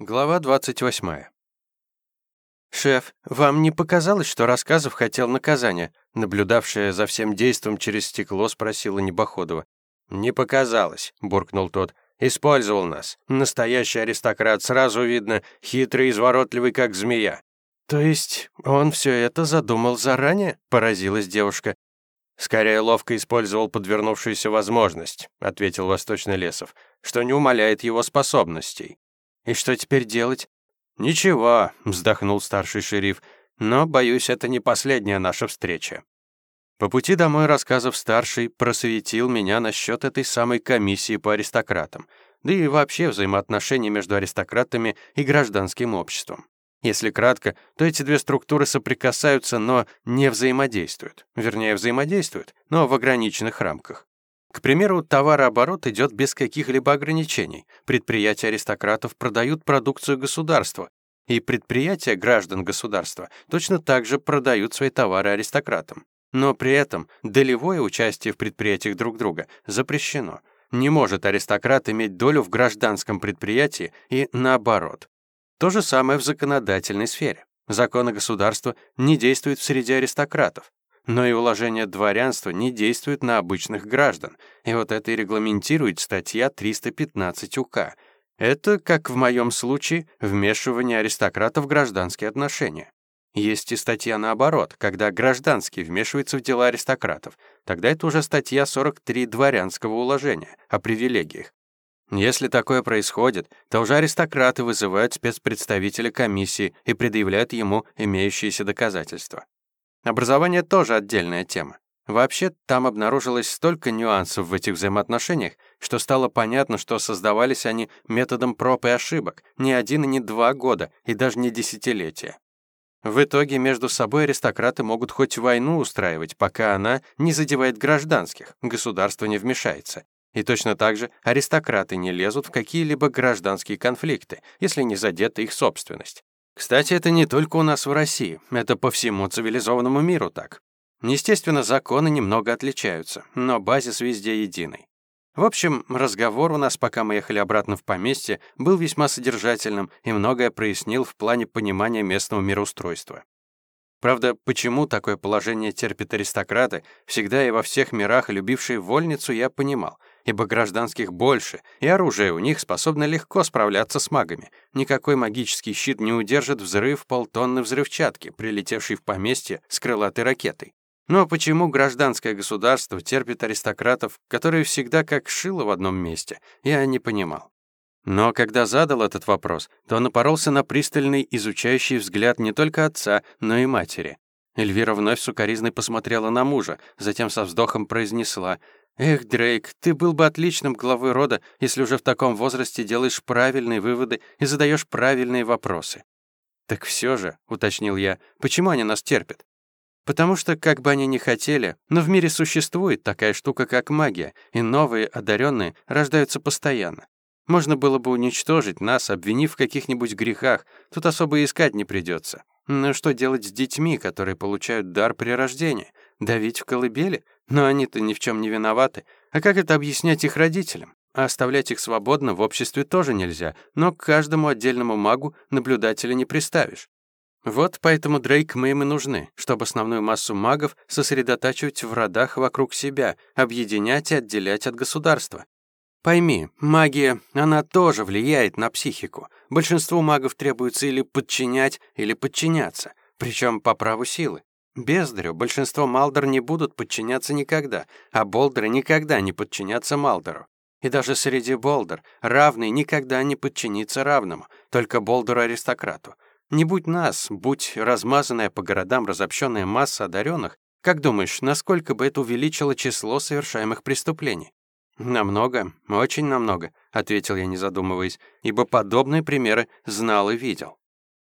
Глава 28. «Шеф, вам не показалось, что Рассказов хотел наказания?» Наблюдавшая за всем действом через стекло спросила Небоходова. «Не показалось», — буркнул тот. «Использовал нас. Настоящий аристократ, сразу видно, хитрый изворотливый, как змея». «То есть он все это задумал заранее?» — поразилась девушка. «Скорее ловко использовал подвернувшуюся возможность», — ответил Восточный Лесов, «что не умаляет его способностей». «И что теперь делать?» «Ничего», — вздохнул старший шериф, «но, боюсь, это не последняя наша встреча». По пути домой рассказов старший просветил меня насчет этой самой комиссии по аристократам, да и вообще взаимоотношений между аристократами и гражданским обществом. Если кратко, то эти две структуры соприкасаются, но не взаимодействуют. Вернее, взаимодействуют, но в ограниченных рамках. К примеру, товарооборот идет без каких-либо ограничений. Предприятия аристократов продают продукцию государства, и предприятия граждан государства точно так же продают свои товары аристократам. Но при этом долевое участие в предприятиях друг друга запрещено. Не может аристократ иметь долю в гражданском предприятии и наоборот. То же самое в законодательной сфере. Законы государства не действуют в среде аристократов. Но и уложение дворянства не действует на обычных граждан, и вот это и регламентирует статья 315 УК. Это, как в моем случае, вмешивание аристократов в гражданские отношения. Есть и статья наоборот, когда гражданский вмешивается в дела аристократов. Тогда это уже статья 43 дворянского уложения о привилегиях. Если такое происходит, то уже аристократы вызывают спецпредставителя комиссии и предъявляют ему имеющиеся доказательства. Образование тоже отдельная тема. Вообще, там обнаружилось столько нюансов в этих взаимоотношениях, что стало понятно, что создавались они методом проб и ошибок не один и не два года, и даже не десятилетия. В итоге между собой аристократы могут хоть войну устраивать, пока она не задевает гражданских, государство не вмешается. И точно так же аристократы не лезут в какие-либо гражданские конфликты, если не задета их собственность. Кстати, это не только у нас в России, это по всему цивилизованному миру так. Естественно, законы немного отличаются, но базис везде единый. В общем, разговор у нас, пока мы ехали обратно в поместье, был весьма содержательным и многое прояснил в плане понимания местного мироустройства. Правда, почему такое положение терпят аристократы, всегда и во всех мирах любившие вольницу, я понимал — ибо гражданских больше, и оружие у них способно легко справляться с магами. Никакой магический щит не удержит взрыв полтонны взрывчатки, прилетевшей в поместье с крылатой ракетой. Но почему гражданское государство терпит аристократов, которые всегда как шило в одном месте, я не понимал. Но когда задал этот вопрос, то напоролся на пристальный изучающий взгляд не только отца, но и матери. Эльвира вновь сукоризной посмотрела на мужа, затем со вздохом произнесла «Эх, Дрейк, ты был бы отличным главой рода, если уже в таком возрасте делаешь правильные выводы и задаешь правильные вопросы». «Так все же», — уточнил я, — «почему они нас терпят?» «Потому что, как бы они ни хотели, но в мире существует такая штука, как магия, и новые, одаренные, рождаются постоянно. Можно было бы уничтожить нас, обвинив в каких-нибудь грехах, тут особо искать не придется. Но что делать с детьми, которые получают дар при рождении? Давить в колыбели? Но они-то ни в чем не виноваты. А как это объяснять их родителям? А оставлять их свободно в обществе тоже нельзя, но к каждому отдельному магу наблюдателя не приставишь. Вот поэтому Дрейк мы им и нужны, чтобы основную массу магов сосредотачивать в родах вокруг себя, объединять и отделять от государства. Пойми, магия, она тоже влияет на психику. Большинству магов требуется или подчинять, или подчиняться, причем по праву силы. Бездарю большинство Малдор не будут подчиняться никогда, а Болдеры никогда не подчинятся Малдору. И даже среди Болдер равный никогда не подчинится равному, только Болдеру-аристократу. Не будь нас, будь размазанная по городам разобщенная масса одаренных, как думаешь, насколько бы это увеличило число совершаемых преступлений? «Намного, очень намного», — ответил я, не задумываясь, ибо подобные примеры знал и видел.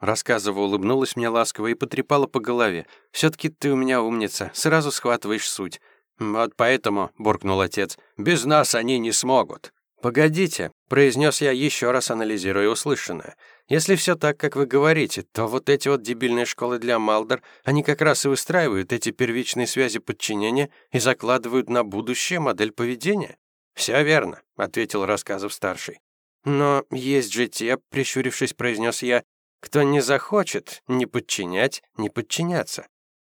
Рассказывая, улыбнулась мне ласково и потрепала по голове. «Все-таки ты у меня умница, сразу схватываешь суть». «Вот поэтому», — буркнул отец, — «без нас они не смогут». «Погодите», — произнес я, еще раз анализируя услышанное. «Если все так, как вы говорите, то вот эти вот дебильные школы для Малдер, они как раз и выстраивают эти первичные связи подчинения и закладывают на будущее модель поведения». «Все верно», — ответил рассказов старший. Но есть же те, прищурившись, произнес я, кто не захочет ни подчинять, ни подчиняться.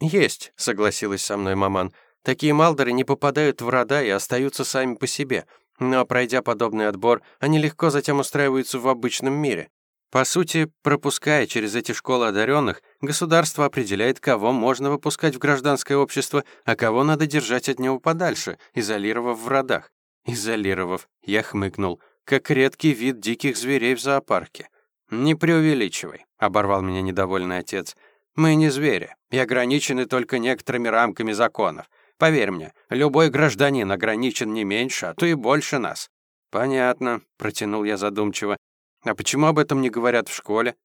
Есть, согласилась со мной маман. Такие малдеры не попадают в рода и остаются сами по себе. Но пройдя подобный отбор, они легко затем устраиваются в обычном мире. По сути, пропуская через эти школы одаренных, государство определяет, кого можно выпускать в гражданское общество, а кого надо держать от него подальше, изолировав в родах. Изолировав, я хмыкнул, как редкий вид диких зверей в зоопарке. «Не преувеличивай», — оборвал меня недовольный отец. «Мы не звери и ограничены только некоторыми рамками законов. Поверь мне, любой гражданин ограничен не меньше, а то и больше нас». «Понятно», — протянул я задумчиво. «А почему об этом не говорят в школе?»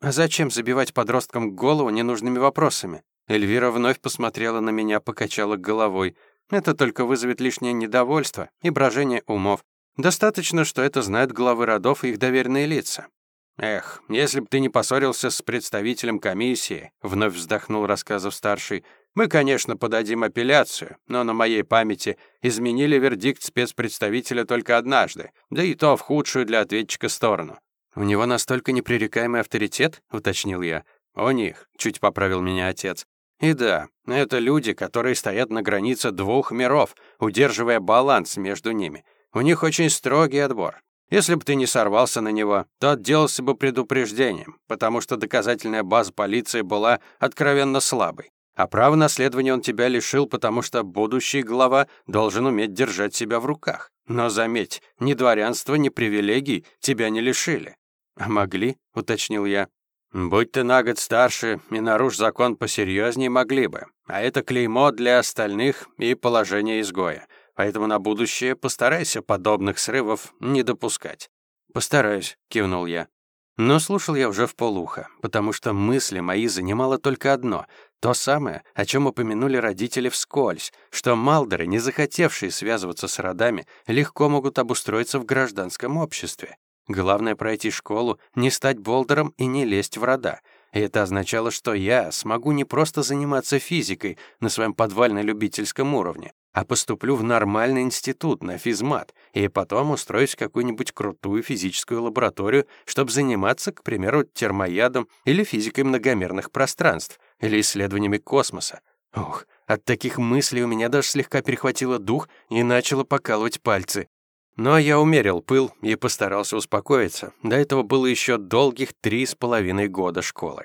«А зачем забивать подросткам голову ненужными вопросами?» Эльвира вновь посмотрела на меня, покачала головой. «Это только вызовет лишнее недовольство и брожение умов. Достаточно, что это знают главы родов и их доверенные лица. «Эх, если бы ты не поссорился с представителем комиссии», — вновь вздохнул рассказов старший, «мы, конечно, подадим апелляцию, но на моей памяти изменили вердикт спецпредставителя только однажды, да и то в худшую для ответчика сторону». «У него настолько непререкаемый авторитет?» — уточнил я. «У них», — чуть поправил меня отец. «И да, это люди, которые стоят на границе двух миров, удерживая баланс между ними. У них очень строгий отбор. Если бы ты не сорвался на него, то отделался бы предупреждением, потому что доказательная база полиции была откровенно слабой. А право наследования он тебя лишил, потому что будущий глава должен уметь держать себя в руках. Но заметь, ни дворянства, ни привилегий тебя не лишили. «А могли?» — уточнил я. «Будь ты на год старше и нарушь закон посерьезнее, могли бы. А это клеймо для остальных и положение изгоя. Поэтому на будущее постарайся подобных срывов не допускать. Постараюсь, кивнул я. Но слушал я уже в полухо, потому что мысли мои занимало только одно — то самое, о чем упомянули родители вскользь, что малдеры, не захотевшие связываться с родами, легко могут обустроиться в гражданском обществе. Главное — пройти школу, не стать болдером и не лезть в рода. И это означало, что я смогу не просто заниматься физикой на своем подвально-любительском уровне, а поступлю в нормальный институт на физмат и потом устроюсь в какую-нибудь крутую физическую лабораторию, чтобы заниматься, к примеру, термоядом или физикой многомерных пространств, или исследованиями космоса. Ух, от таких мыслей у меня даже слегка перехватило дух и начало покалывать пальцы. Но я умерил пыл и постарался успокоиться. До этого было еще долгих три с половиной года школы.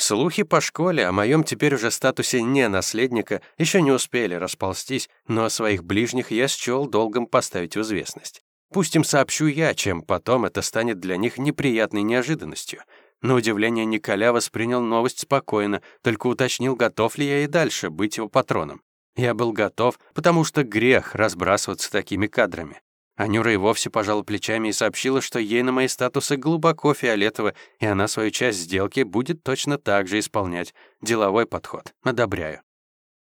Слухи по школе о моем теперь уже статусе не наследника еще не успели расползтись, но о своих ближних я счел долгом поставить в известность. Пусть им сообщу я, чем потом это станет для них неприятной неожиданностью. На удивление Николя воспринял новость спокойно, только уточнил, готов ли я и дальше быть его патроном. Я был готов, потому что грех разбрасываться такими кадрами. А Нюра и вовсе пожала плечами и сообщила, что ей на мои статусы глубоко фиолетово, и она свою часть сделки будет точно так же исполнять. Деловой подход. Одобряю.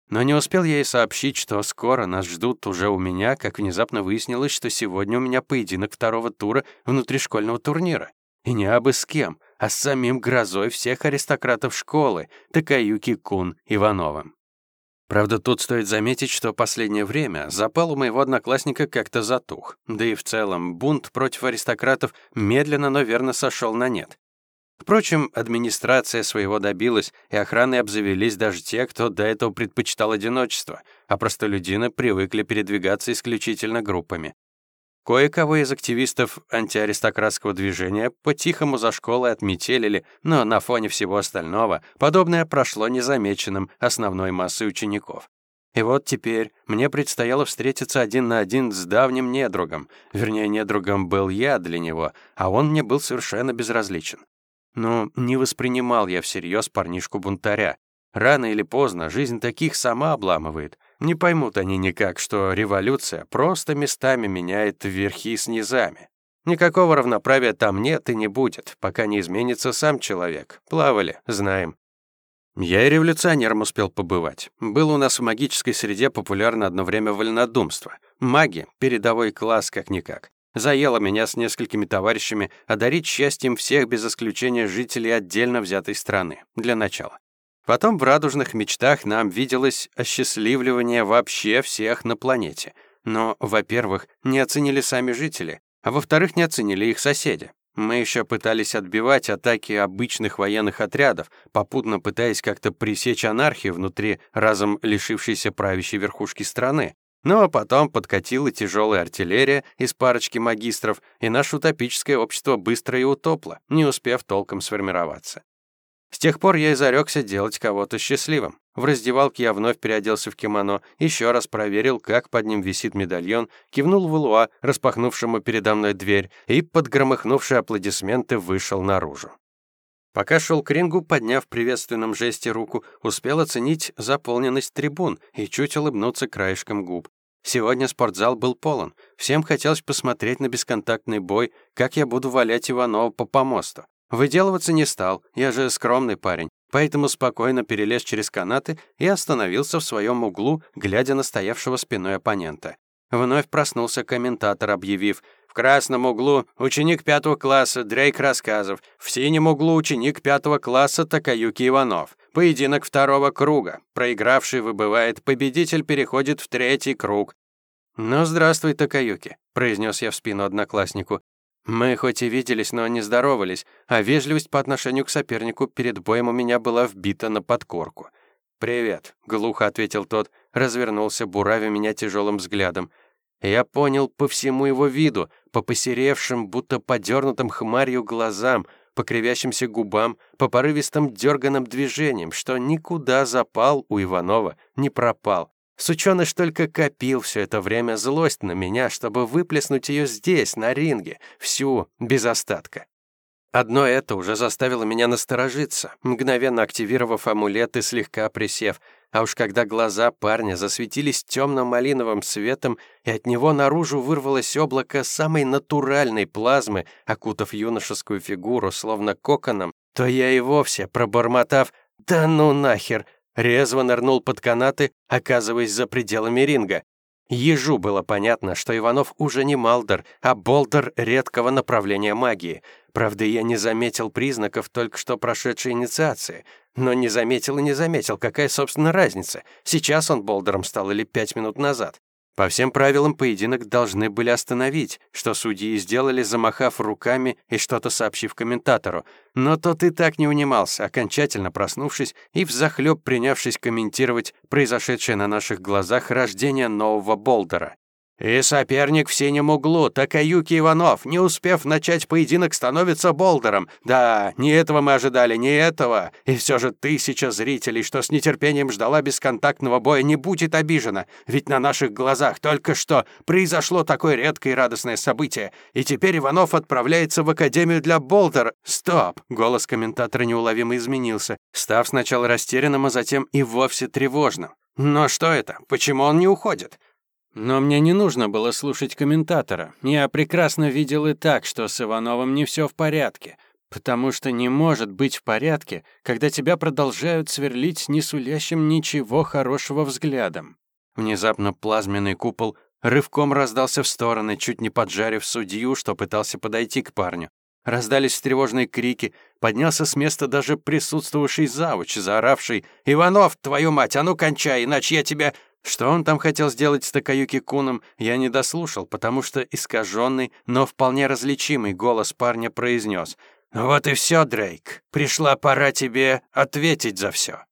Но не успел я ей сообщить, что скоро нас ждут уже у меня, как внезапно выяснилось, что сегодня у меня поединок второго тура внутришкольного турнира. И не абы с кем, а с самим грозой всех аристократов школы, Такаюки Кун Ивановым. Правда, тут стоит заметить, что последнее время запал у моего одноклассника как-то затух. Да и в целом бунт против аристократов медленно, но верно сошел на нет. Впрочем, администрация своего добилась, и охраной обзавелись даже те, кто до этого предпочитал одиночество, а простолюдины привыкли передвигаться исключительно группами. Кое-кого из активистов антиаристократского движения по-тихому за школой отметелили, но на фоне всего остального подобное прошло незамеченным основной массой учеников. И вот теперь мне предстояло встретиться один на один с давним недругом. Вернее, недругом был я для него, а он мне был совершенно безразличен. Но не воспринимал я всерьез парнишку-бунтаря. Рано или поздно жизнь таких сама обламывает — не поймут они никак, что революция просто местами меняет верхи с низами. Никакого равноправия там нет и не будет, пока не изменится сам человек. Плавали, знаем. Я и революционером успел побывать. Было у нас в магической среде популярно одно время вольнодумство. Маги — передовой класс как-никак. Заело меня с несколькими товарищами одарить счастьем всех без исключения жителей отдельно взятой страны. Для начала. Потом в радужных мечтах нам виделось осчастливливание вообще всех на планете. Но, во-первых, не оценили сами жители, а во-вторых, не оценили их соседи. Мы еще пытались отбивать атаки обычных военных отрядов, попутно пытаясь как-то пресечь анархию внутри разом лишившейся правящей верхушки страны. Но потом подкатила тяжелая артиллерия из парочки магистров, и наше утопическое общество быстро и утопло, не успев толком сформироваться. С тех пор я и зарекся делать кого-то счастливым. В раздевалке я вновь переоделся в кимоно, еще раз проверил, как под ним висит медальон, кивнул в Луа, распахнувшему передо мной дверь, и под громыхнувшие аплодисменты вышел наружу. Пока шел к рингу, подняв в приветственном жесте руку, успел оценить заполненность трибун и чуть улыбнуться краешком губ. Сегодня спортзал был полон. Всем хотелось посмотреть на бесконтактный бой, как я буду валять Иванова по помосту. Выделываться не стал, я же скромный парень, поэтому спокойно перелез через канаты и остановился в своем углу, глядя на стоявшего спиной оппонента. Вновь проснулся комментатор, объявив «В красном углу ученик пятого класса Дрейк Рассказов, в синем углу ученик пятого класса Такаюки Иванов. Поединок второго круга. Проигравший выбывает, победитель переходит в третий круг». «Ну, здравствуй, Такаюки», — произнес я в спину однокласснику. Мы хоть и виделись, но не здоровались, а вежливость по отношению к сопернику перед боем у меня была вбита на подкорку. «Привет», — глухо ответил тот, развернулся, буравя меня тяжелым взглядом. Я понял по всему его виду, по посеревшим, будто подернутым хмарью глазам, по кривящимся губам, по порывистым дерганым движениям, что никуда запал у Иванова не пропал. Сучёныш только копил все это время злость на меня, чтобы выплеснуть ее здесь, на ринге, всю, без остатка. Одно это уже заставило меня насторожиться, мгновенно активировав амулет и слегка присев, а уж когда глаза парня засветились темно-малиновым светом, и от него наружу вырвалось облако самой натуральной плазмы, окутав юношескую фигуру, словно коконом, то я и вовсе, пробормотав «Да ну нахер!» Резво нырнул под канаты, оказываясь за пределами ринга. Ежу было понятно, что Иванов уже не Малдер, а Болдер редкого направления магии. Правда, я не заметил признаков только что прошедшей инициации. Но не заметил и не заметил, какая, собственно, разница, сейчас он Болдером стал или пять минут назад. По всем правилам поединок должны были остановить, что судьи сделали, замахав руками и что-то сообщив комментатору. Но тот и так не унимался, окончательно проснувшись и взахлёб принявшись комментировать произошедшее на наших глазах рождение нового Болдера. И соперник в синем углу, Такаюки Иванов, не успев начать поединок, становится болдером. Да, не этого мы ожидали, не этого. И все же тысяча зрителей, что с нетерпением ждала бесконтактного боя, не будет обижена. Ведь на наших глазах только что произошло такое редкое и радостное событие. И теперь Иванов отправляется в Академию для болдер. Стоп! Голос комментатора неуловимо изменился, став сначала растерянным, а затем и вовсе тревожным. Но что это? Почему он не уходит? Но мне не нужно было слушать комментатора. Я прекрасно видел и так, что с Ивановым не все в порядке. Потому что не может быть в порядке, когда тебя продолжают сверлить не сулящим ничего хорошего взглядом. Внезапно плазменный купол рывком раздался в стороны, чуть не поджарив судью, что пытался подойти к парню. Раздались тревожные крики, поднялся с места даже присутствовавший завуч, заоравший «Иванов, твою мать, а ну кончай, иначе я тебя...» Что он там хотел сделать с Такаюки Куном, я не дослушал, потому что искаженный, но вполне различимый голос парня произнес «Вот и все, Дрейк. Пришла пора тебе ответить за все».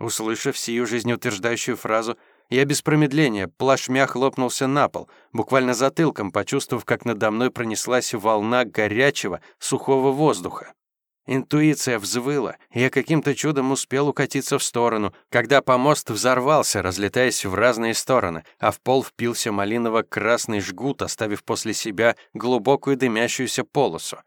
Услышав сию жизнеутверждающую фразу, я без промедления плашмя хлопнулся на пол, буквально затылком почувствовав, как надо мной пронеслась волна горячего, сухого воздуха. Интуиция взвыла, я каким-то чудом успел укатиться в сторону, когда помост взорвался, разлетаясь в разные стороны, а в пол впился малиново-красный жгут, оставив после себя глубокую дымящуюся полосу.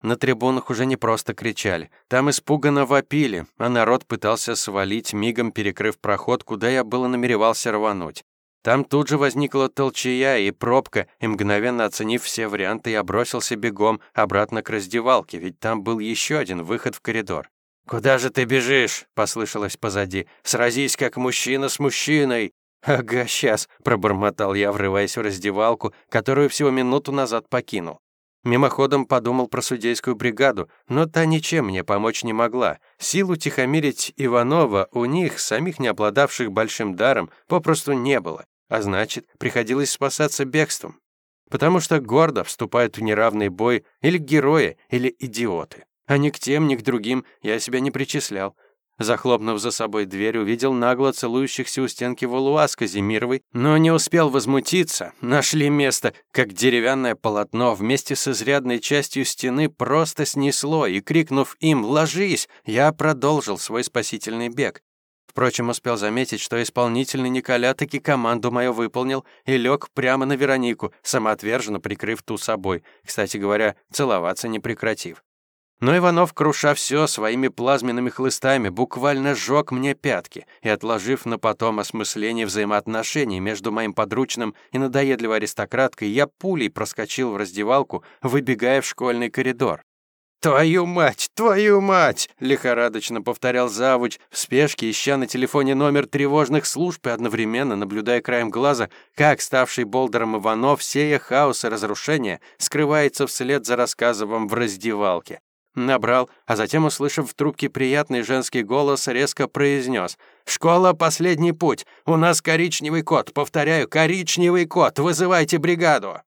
На трибунах уже не просто кричали, там испуганно вопили, а народ пытался свалить, мигом перекрыв проход, куда я было намеревался рвануть. Там тут же возникла толчая и пробка, и мгновенно оценив все варианты, я бросился бегом обратно к раздевалке, ведь там был еще один выход в коридор. «Куда же ты бежишь?» — послышалось позади. «Сразись, как мужчина с мужчиной!» «Ага, сейчас», — пробормотал я, врываясь в раздевалку, которую всего минуту назад покинул. Мимоходом подумал про судейскую бригаду, но та ничем мне помочь не могла. Силу тихомирить Иванова у них, самих не обладавших большим даром, попросту не было а значит, приходилось спасаться бегством. Потому что гордо вступают в неравный бой или герои, или идиоты. А ни к тем, ни к другим я себя не причислял. Захлопнув за собой дверь, увидел нагло целующихся у стенки Валуа с Казимировой, но не успел возмутиться. Нашли место, как деревянное полотно вместе с изрядной частью стены просто снесло, и, крикнув им «Ложись!», я продолжил свой спасительный бег. Впрочем, успел заметить, что исполнительный Николя таки команду мою выполнил и лег прямо на Веронику, самоотверженно прикрыв ту собой, кстати говоря, целоваться не прекратив. Но Иванов, круша все своими плазменными хлыстами, буквально сжег мне пятки и, отложив на потом осмысление взаимоотношений между моим подручным и надоедливой аристократкой, я пулей проскочил в раздевалку, выбегая в школьный коридор. «Твою мать! Твою мать!» — лихорадочно повторял завуч, в спешке ища на телефоне номер тревожных служб и одновременно наблюдая краем глаза, как ставший болдером Иванов, сея хаос и разрушения, скрывается вслед за рассказовым в раздевалке. Набрал, а затем, услышав в трубке приятный женский голос, резко произнес. «Школа — последний путь. У нас коричневый кот. Повторяю, коричневый кот. Вызывайте бригаду!»